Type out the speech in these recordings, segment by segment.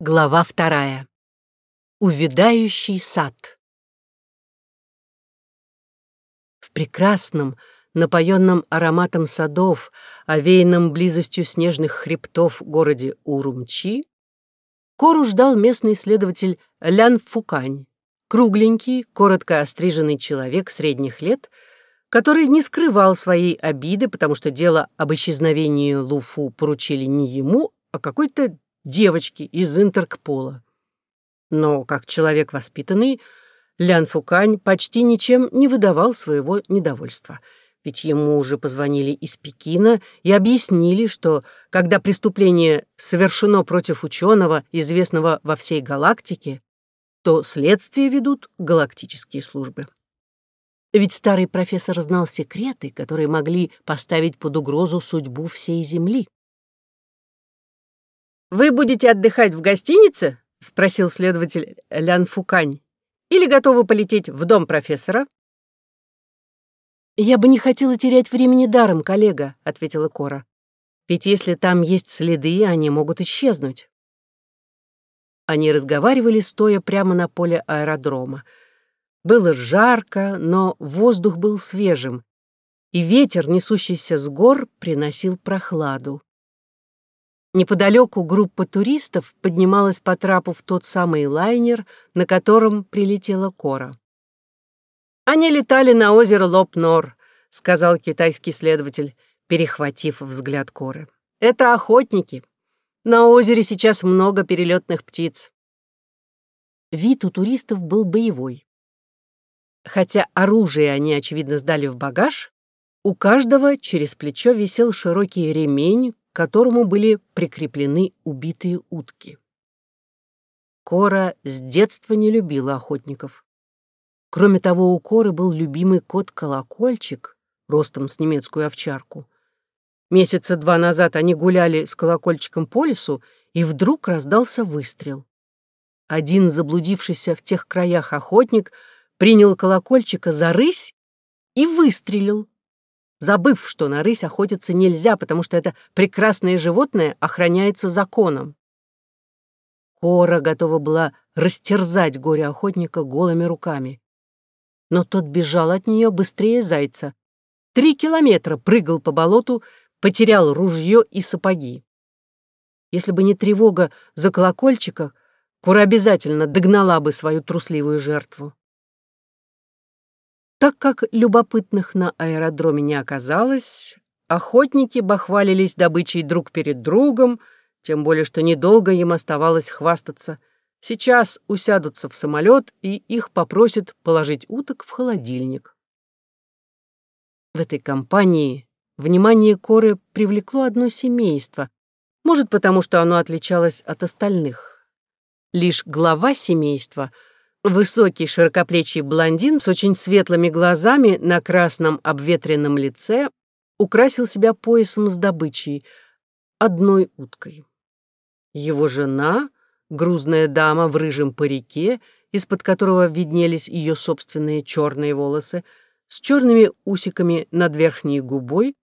Глава вторая. Увядающий сад. В прекрасном, напоенном ароматом садов, овеянном близостью снежных хребтов городе Урумчи, Кору ждал местный следователь Лян Фукань, кругленький, коротко остриженный человек средних лет, который не скрывал своей обиды, потому что дело об исчезновении Луфу поручили не ему, а какой-то девочки из Интеркпола. Но, как человек воспитанный, Лян Фукань почти ничем не выдавал своего недовольства. Ведь ему уже позвонили из Пекина и объяснили, что когда преступление совершено против ученого, известного во всей галактике, то следствие ведут галактические службы. Ведь старый профессор знал секреты, которые могли поставить под угрозу судьбу всей Земли. «Вы будете отдыхать в гостинице?» — спросил следователь Лян Фукань. «Или готовы полететь в дом профессора?» «Я бы не хотела терять времени даром, коллега», — ответила Кора. «Ведь если там есть следы, они могут исчезнуть». Они разговаривали, стоя прямо на поле аэродрома. Было жарко, но воздух был свежим, и ветер, несущийся с гор, приносил прохладу. Неподалеку группа туристов поднималась по трапу в тот самый лайнер, на котором прилетела Кора. «Они летали на озеро Лоп-Нор», — сказал китайский следователь, перехватив взгляд Коры. «Это охотники. На озере сейчас много перелетных птиц». Вид у туристов был боевой. Хотя оружие они, очевидно, сдали в багаж, у каждого через плечо висел широкий ремень, которому были прикреплены убитые утки. Кора с детства не любила охотников. Кроме того, у Коры был любимый кот-колокольчик, ростом с немецкую овчарку. Месяца два назад они гуляли с колокольчиком по лесу, и вдруг раздался выстрел. Один заблудившийся в тех краях охотник принял колокольчика за рысь и выстрелил забыв, что на рысь охотиться нельзя, потому что это прекрасное животное охраняется законом. Кора готова была растерзать горе-охотника голыми руками. Но тот бежал от нее быстрее зайца. Три километра прыгал по болоту, потерял ружье и сапоги. Если бы не тревога за колокольчика, Кора обязательно догнала бы свою трусливую жертву. Так как любопытных на аэродроме не оказалось, охотники бахвалились добычей друг перед другом, тем более что недолго им оставалось хвастаться. Сейчас усядутся в самолет, и их попросят положить уток в холодильник. В этой компании внимание Коры привлекло одно семейство, может, потому что оно отличалось от остальных. Лишь глава семейства — Высокий широкоплечий блондин с очень светлыми глазами на красном обветренном лице украсил себя поясом с добычей, одной уткой. Его жена, грузная дама в рыжем парике, из-под которого виднелись ее собственные черные волосы, с черными усиками над верхней губой,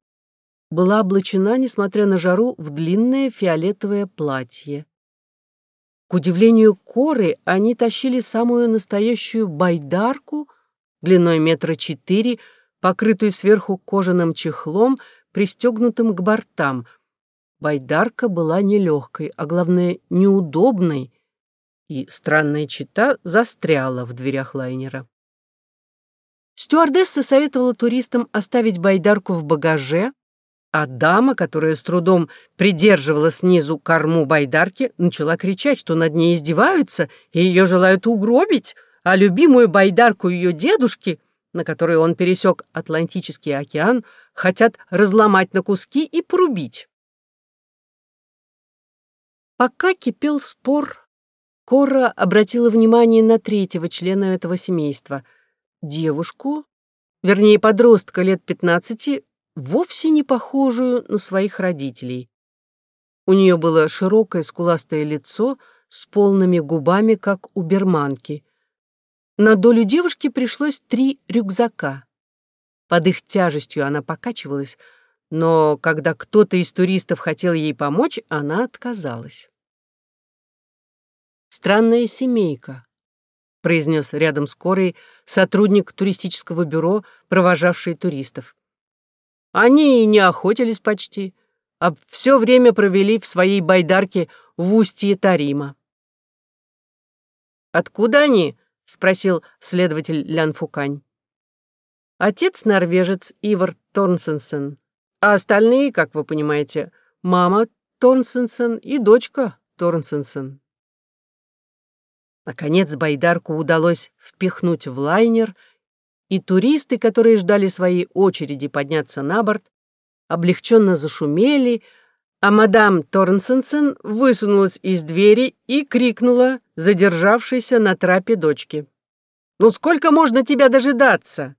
была облачена, несмотря на жару, в длинное фиолетовое платье. К удивлению Коры, они тащили самую настоящую байдарку длиной метра четыре, покрытую сверху кожаным чехлом, пристегнутым к бортам. Байдарка была нелегкой, а главное, неудобной, и странная чита застряла в дверях лайнера. Стюардесса советовала туристам оставить байдарку в багаже, а дама, которая с трудом придерживала снизу корму байдарки, начала кричать, что над ней издеваются и ее желают угробить, а любимую байдарку ее дедушки, на которой он пересек Атлантический океан, хотят разломать на куски и порубить. Пока кипел спор, Кора обратила внимание на третьего члена этого семейства, девушку, вернее, подростка лет пятнадцати, вовсе не похожую на своих родителей. У нее было широкое скуластое лицо с полными губами, как у берманки. На долю девушки пришлось три рюкзака. Под их тяжестью она покачивалась, но когда кто-то из туристов хотел ей помочь, она отказалась. странная семейка», — произнес рядом с Корой сотрудник туристического бюро, провожавший туристов. «Они и не охотились почти, а все время провели в своей байдарке в устье Тарима». «Откуда они?» — спросил следователь Лян Фукань. «Отец норвежец Ивар Торнсенсен, а остальные, как вы понимаете, мама Торнсенсен и дочка Торнсенсен». Наконец байдарку удалось впихнуть в лайнер, и туристы, которые ждали своей очереди подняться на борт, облегченно зашумели, а мадам Торнсенсен высунулась из двери и крикнула задержавшейся на трапе дочке. «Ну сколько можно тебя дожидаться?»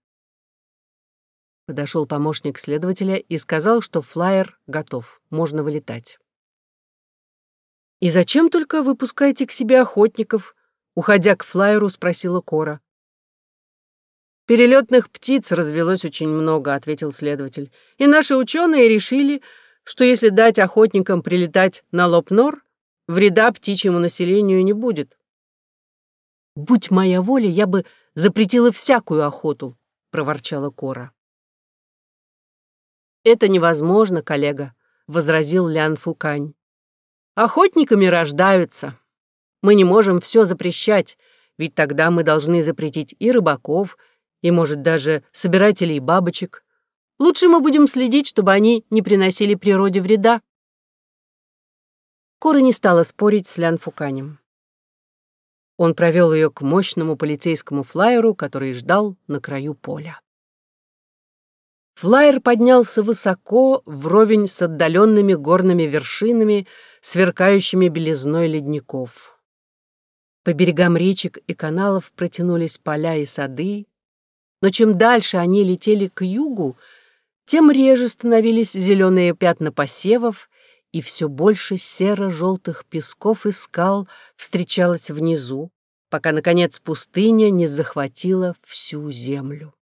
Подошел помощник следователя и сказал, что флайер готов, можно вылетать. «И зачем только вы пускаете к себе охотников?» Уходя к флайеру, спросила Кора. «Перелетных птиц развелось очень много», — ответил следователь. «И наши ученые решили, что если дать охотникам прилетать на Лопнор, вреда птичьему населению не будет. «Будь моя воля, я бы запретила всякую охоту», — проворчала Кора. «Это невозможно, коллега», — возразил Лян Фукань. «Охотниками рождаются. Мы не можем все запрещать, ведь тогда мы должны запретить и рыбаков, и, может, даже собирателей бабочек. Лучше мы будем следить, чтобы они не приносили природе вреда. Кора не стала спорить с Лян Фуканем. Он провел ее к мощному полицейскому флайеру, который ждал на краю поля. Флайер поднялся высоко, вровень с отдаленными горными вершинами, сверкающими белизной ледников. По берегам речек и каналов протянулись поля и сады, но чем дальше они летели к югу, тем реже становились зеленые пятна посевов, и все больше серо-желтых песков и скал встречалось внизу, пока, наконец, пустыня не захватила всю землю.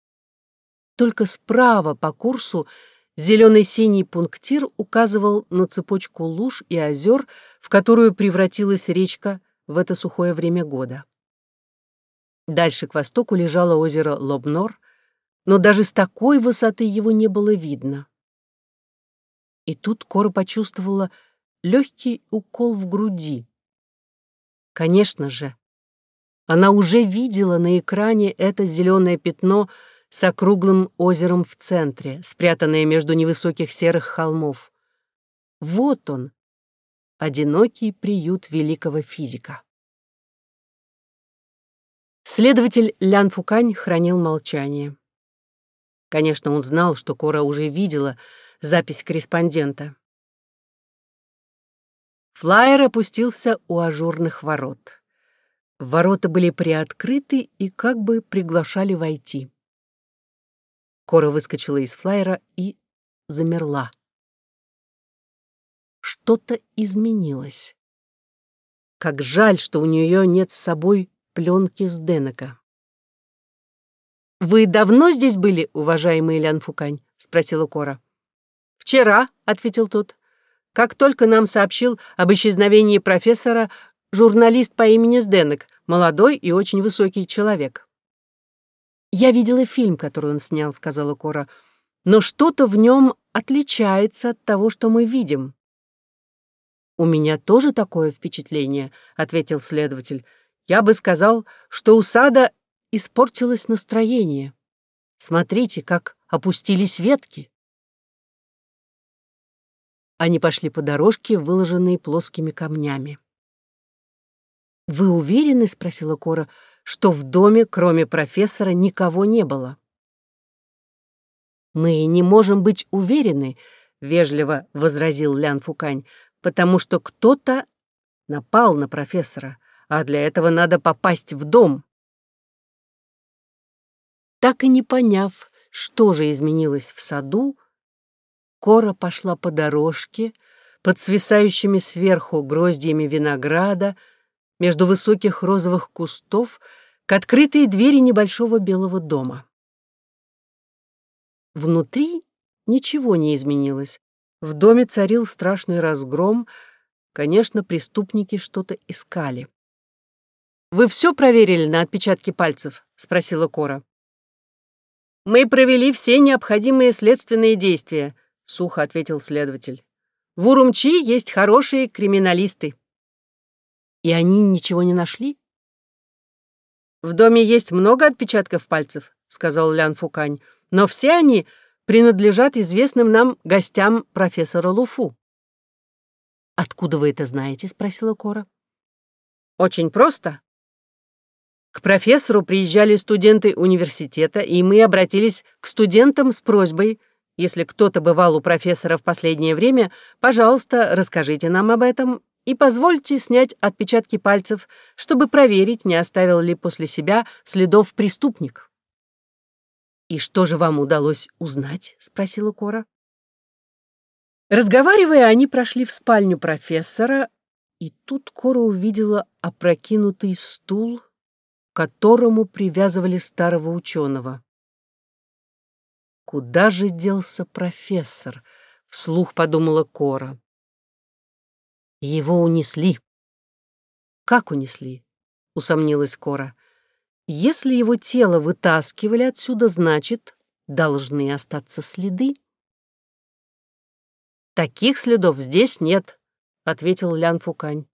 Только справа по курсу зеленый-синий пунктир указывал на цепочку луж и озер, в которую превратилась речка в это сухое время года. Дальше к востоку лежало озеро Лобнор, но даже с такой высоты его не было видно. И тут Кора почувствовала легкий укол в груди. Конечно же, она уже видела на экране это зеленое пятно с округлым озером в центре, спрятанное между невысоких серых холмов. Вот он, одинокий приют великого физика. Следователь Лян Фукань хранил молчание. Конечно, он знал, что Кора уже видела запись корреспондента. Флайер опустился у ажурных ворот. Ворота были приоткрыты и как бы приглашали войти. Кора выскочила из флайера и замерла. Что-то изменилось. Как жаль, что у нее нет с собой пленки с Денека. «Вы давно здесь были, уважаемый Лян Фукань?» — спросила Кора. «Вчера», — ответил тот. «Как только нам сообщил об исчезновении профессора журналист по имени Сденек, молодой и очень высокий человек». «Я видела фильм, который он снял», — сказала Кора. «Но что-то в нем отличается от того, что мы видим». «У меня тоже такое впечатление», — ответил следователь. «Я бы сказал, что у сада испортилось настроение. Смотрите, как опустились ветки. Они пошли по дорожке, выложенной плоскими камнями. «Вы уверены, — спросила Кора, — что в доме, кроме профессора, никого не было?» «Мы не можем быть уверены, — вежливо возразил Лян Фукань, — потому что кто-то напал на профессора, а для этого надо попасть в дом. Так и не поняв, что же изменилось в саду, Кора пошла по дорожке, под свисающими сверху гроздьями винограда, между высоких розовых кустов, к открытой двери небольшого белого дома. Внутри ничего не изменилось. В доме царил страшный разгром. Конечно, преступники что-то искали. Вы все проверили на отпечатки пальцев?» — спросила Кора. «Мы провели все необходимые следственные действия», — сухо ответил следователь. «В Урумчи есть хорошие криминалисты». «И они ничего не нашли?» «В доме есть много отпечатков пальцев», — сказал Лян Фукань, «но все они принадлежат известным нам гостям профессора Луфу». «Откуда вы это знаете?» — спросила Кора. «Очень просто. К профессору приезжали студенты университета, и мы обратились к студентам с просьбой, если кто-то бывал у профессора в последнее время, пожалуйста, расскажите нам об этом и позвольте снять отпечатки пальцев, чтобы проверить, не оставил ли после себя следов преступник. «И что же вам удалось узнать?» — спросила Кора. Разговаривая, они прошли в спальню профессора, и тут Кора увидела опрокинутый стул — которому привязывали старого ученого. «Куда же делся профессор?» — вслух подумала Кора. «Его унесли». «Как унесли?» — усомнилась Кора. «Если его тело вытаскивали отсюда, значит, должны остаться следы». «Таких следов здесь нет», — ответил Лян Фукань.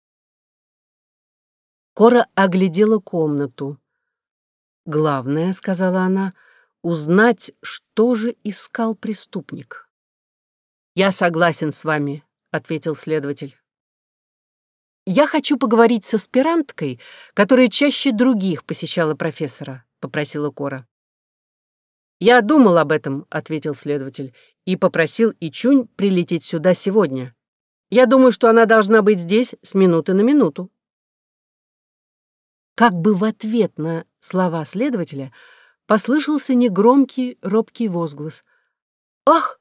Кора оглядела комнату. «Главное, — сказала она, — узнать, что же искал преступник». «Я согласен с вами», — ответил следователь. «Я хочу поговорить с аспиранткой, которая чаще других посещала профессора», — попросила Кора. «Я думал об этом», — ответил следователь, «и попросил Ичунь прилететь сюда сегодня. Я думаю, что она должна быть здесь с минуты на минуту». Как бы в ответ на слова следователя послышался негромкий, робкий возглас. «Ах,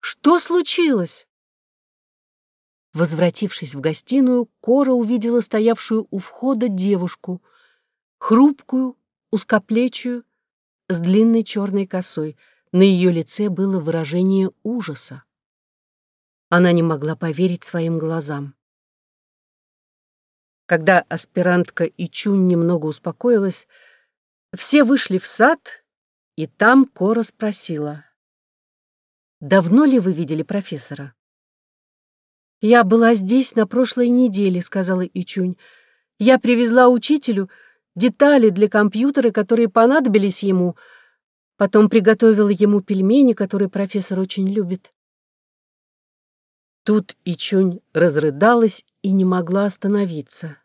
что случилось?» Возвратившись в гостиную, Кора увидела стоявшую у входа девушку, хрупкую, узкоплечую, с длинной черной косой. На ее лице было выражение ужаса. Она не могла поверить своим глазам. Когда аспирантка Ичунь немного успокоилась, все вышли в сад, и там Кора спросила. «Давно ли вы видели профессора?» «Я была здесь на прошлой неделе», — сказала Ичунь. «Я привезла учителю детали для компьютера, которые понадобились ему. Потом приготовила ему пельмени, которые профессор очень любит». Тут Ичунь разрыдалась и не могла остановиться.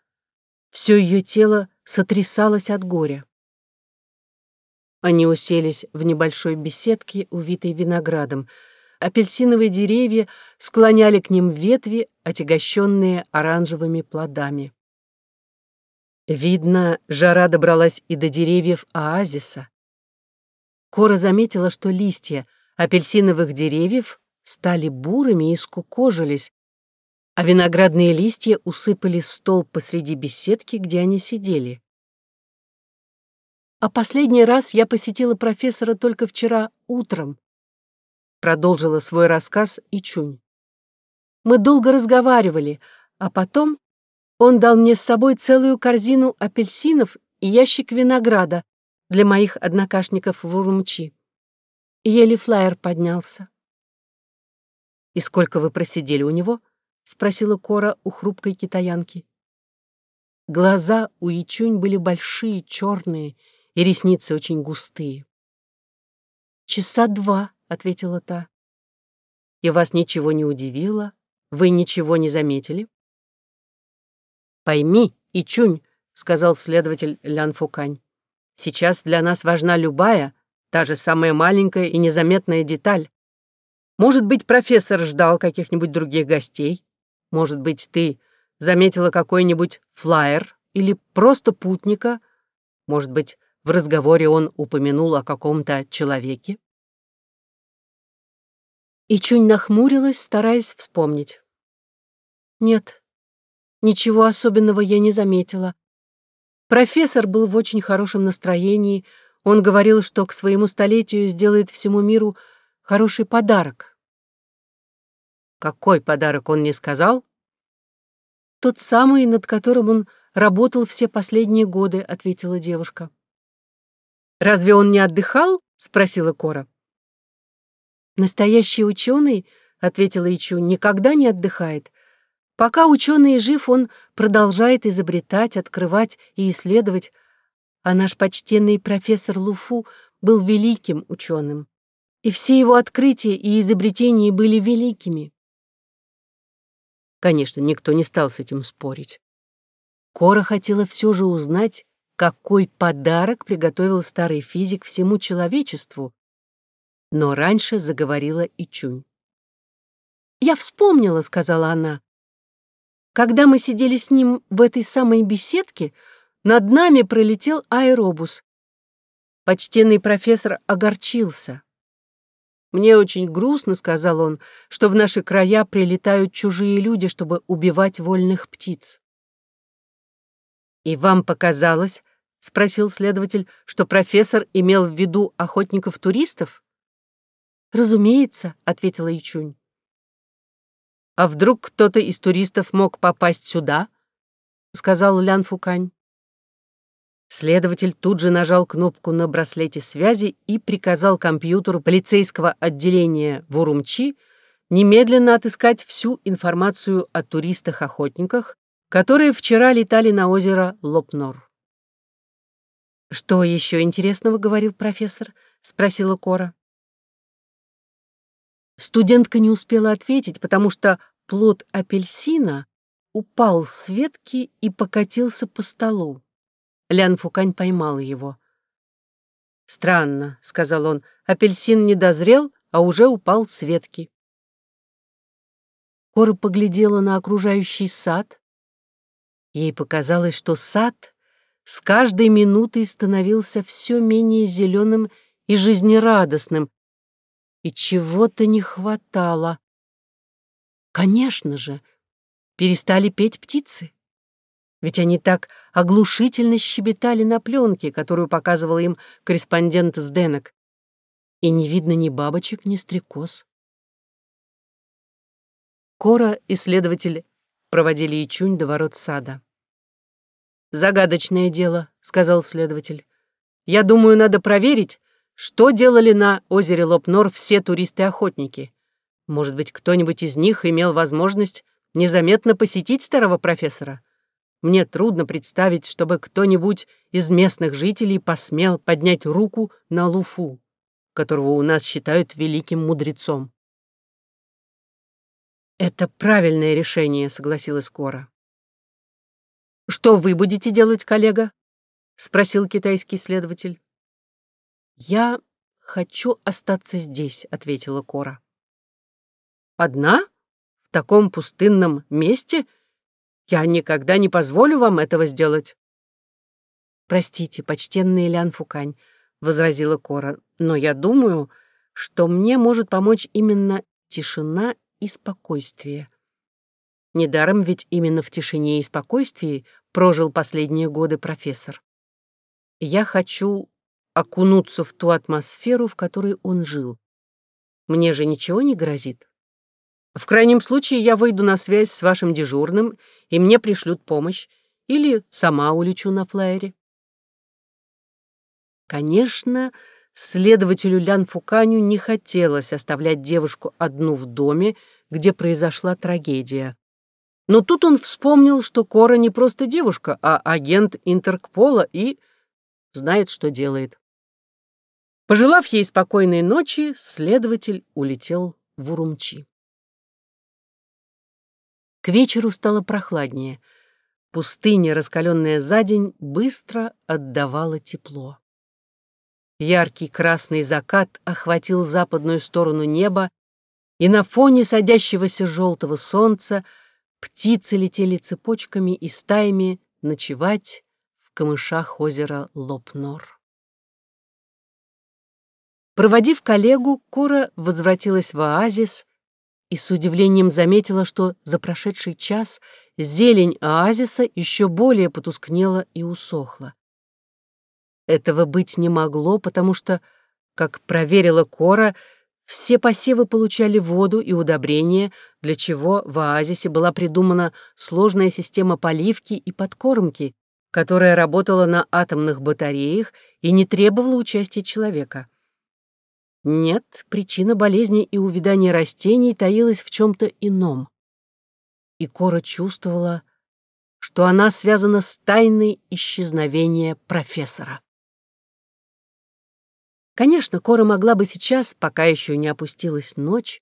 Все ее тело сотрясалось от горя. Они уселись в небольшой беседке, увитой виноградом. Апельсиновые деревья склоняли к ним ветви, отягощенные оранжевыми плодами. Видно, жара добралась и до деревьев оазиса. Кора заметила, что листья апельсиновых деревьев стали бурыми и скукожились, а виноградные листья усыпали стол посреди беседки, где они сидели. «А последний раз я посетила профессора только вчера утром», продолжила свой рассказ Ичунь. «Мы долго разговаривали, а потом он дал мне с собой целую корзину апельсинов и ящик винограда для моих однокашников в Урумчи. Еле флаер поднялся. «И сколько вы просидели у него?» — спросила Кора у хрупкой китаянки. Глаза у Ичунь были большие, черные, и ресницы очень густые. «Часа два», — ответила та. «И вас ничего не удивило? Вы ничего не заметили?» «Пойми, Ичунь», — сказал следователь Лян Фукань, «сейчас для нас важна любая, та же самая маленькая и незаметная деталь. Может быть, профессор ждал каких-нибудь других гостей? Может быть, ты заметила какой-нибудь флаер или просто путника? Может быть, в разговоре он упомянул о каком-то человеке? И Чунь нахмурилась, стараясь вспомнить. Нет, ничего особенного я не заметила. Профессор был в очень хорошем настроении. Он говорил, что к своему столетию сделает всему миру хороший подарок. Какой подарок он не сказал? Тот самый, над которым он работал все последние годы», — ответила девушка. «Разве он не отдыхал?» — спросила Кора. «Настоящий ученый», — ответила Ичу, — «никогда не отдыхает. Пока ученый жив, он продолжает изобретать, открывать и исследовать, а наш почтенный профессор Луфу был великим ученым, и все его открытия и изобретения были великими. Конечно, никто не стал с этим спорить. Кора хотела все же узнать, какой подарок приготовил старый физик всему человечеству, но раньше заговорила Ичунь. «Я вспомнила», — сказала она. «Когда мы сидели с ним в этой самой беседке, над нами пролетел аэробус. Почтенный профессор огорчился. «Мне очень грустно», — сказал он, — «что в наши края прилетают чужие люди, чтобы убивать вольных птиц». «И вам показалось, — спросил следователь, — что профессор имел в виду охотников-туристов?» «Разумеется», — ответила Ичунь. «А вдруг кто-то из туристов мог попасть сюда?» — сказал Лян Фукань. Следователь тут же нажал кнопку на браслете связи и приказал компьютеру полицейского отделения в Урумчи немедленно отыскать всю информацию о туристах-охотниках, которые вчера летали на озеро Лопнор. «Что еще интересного?» — говорил профессор, — спросила Кора. Студентка не успела ответить, потому что плод апельсина упал с ветки и покатился по столу. Лян Фукань поймал его. «Странно», — сказал он, — «апельсин не дозрел, а уже упал с ветки». Кора поглядела на окружающий сад. Ей показалось, что сад с каждой минутой становился все менее зеленым и жизнерадостным, и чего-то не хватало. Конечно же, перестали петь птицы ведь они так оглушительно щебетали на пленке, которую показывал им корреспондент с Денок. И не видно ни бабочек, ни стрекоз. Кора и следователь проводили Ичунь до ворот сада. «Загадочное дело», — сказал следователь. «Я думаю, надо проверить, что делали на озере Лопнор все туристы-охотники. Может быть, кто-нибудь из них имел возможность незаметно посетить старого профессора?» Мне трудно представить, чтобы кто-нибудь из местных жителей посмел поднять руку на Луфу, которого у нас считают великим мудрецом. «Это правильное решение», — согласилась Кора. «Что вы будете делать, коллега?» — спросил китайский следователь. «Я хочу остаться здесь», — ответила Кора. «Одна? В таком пустынном месте?» Я никогда не позволю вам этого сделать. Простите, почтенный Лян Фукань, возразила Кора, но я думаю, что мне может помочь именно тишина и спокойствие. Недаром ведь именно в тишине и спокойствии прожил последние годы профессор. Я хочу окунуться в ту атмосферу, в которой он жил. Мне же ничего не грозит. В крайнем случае я выйду на связь с вашим дежурным, и мне пришлют помощь, или сама улечу на флайере. Конечно, следователю Лян Фуканю не хотелось оставлять девушку одну в доме, где произошла трагедия. Но тут он вспомнил, что Кора не просто девушка, а агент Интеркпола и знает, что делает. Пожелав ей спокойной ночи, следователь улетел в Урумчи. К вечеру стало прохладнее. Пустыня, раскаленная за день, быстро отдавала тепло. Яркий красный закат охватил западную сторону неба, и на фоне садящегося желтого солнца птицы летели цепочками и стаями ночевать в камышах озера Лопнор. Проводив коллегу, Кора возвратилась в оазис и с удивлением заметила, что за прошедший час зелень оазиса еще более потускнела и усохла. Этого быть не могло, потому что, как проверила Кора, Все посевы получали воду и удобрения, для чего в оазисе была придумана сложная система поливки и подкормки, которая работала на атомных батареях и не требовала участия человека. Нет, причина болезни и увядания растений таилась в чем-то ином. И Кора чувствовала, что она связана с тайной исчезновения профессора. Конечно, Кора могла бы сейчас, пока еще не опустилась ночь,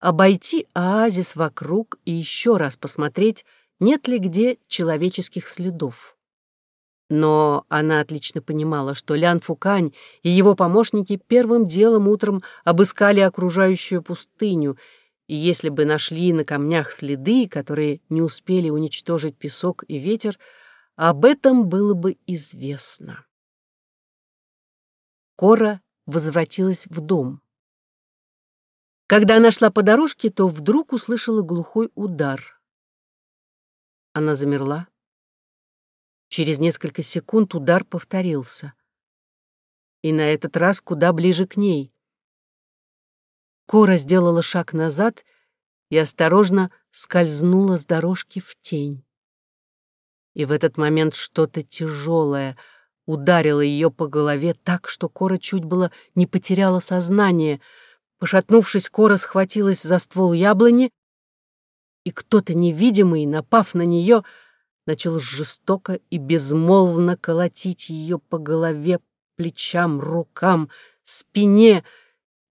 обойти оазис вокруг и еще раз посмотреть, нет ли где человеческих следов. Но она отлично понимала, что Лян Фукань и его помощники первым делом утром обыскали окружающую пустыню, и если бы нашли на камнях следы, которые не успели уничтожить песок и ветер, об этом было бы известно. Кора возвратилась в дом. Когда она шла по дорожке, то вдруг услышала глухой удар. Она замерла Через несколько секунд удар повторился. И на этот раз куда ближе к ней. Кора сделала шаг назад и осторожно скользнула с дорожки в тень. И в этот момент что-то тяжелое ударило ее по голове так, что Кора чуть было не потеряла сознание. Пошатнувшись, Кора схватилась за ствол яблони, и кто-то невидимый, напав на нее, — начал жестоко и безмолвно колотить ее по голове, плечам, рукам, спине,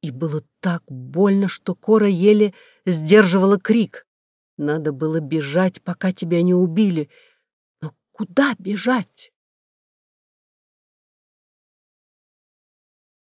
и было так больно, что Кора еле сдерживала крик. Надо было бежать, пока тебя не убили. Но куда бежать?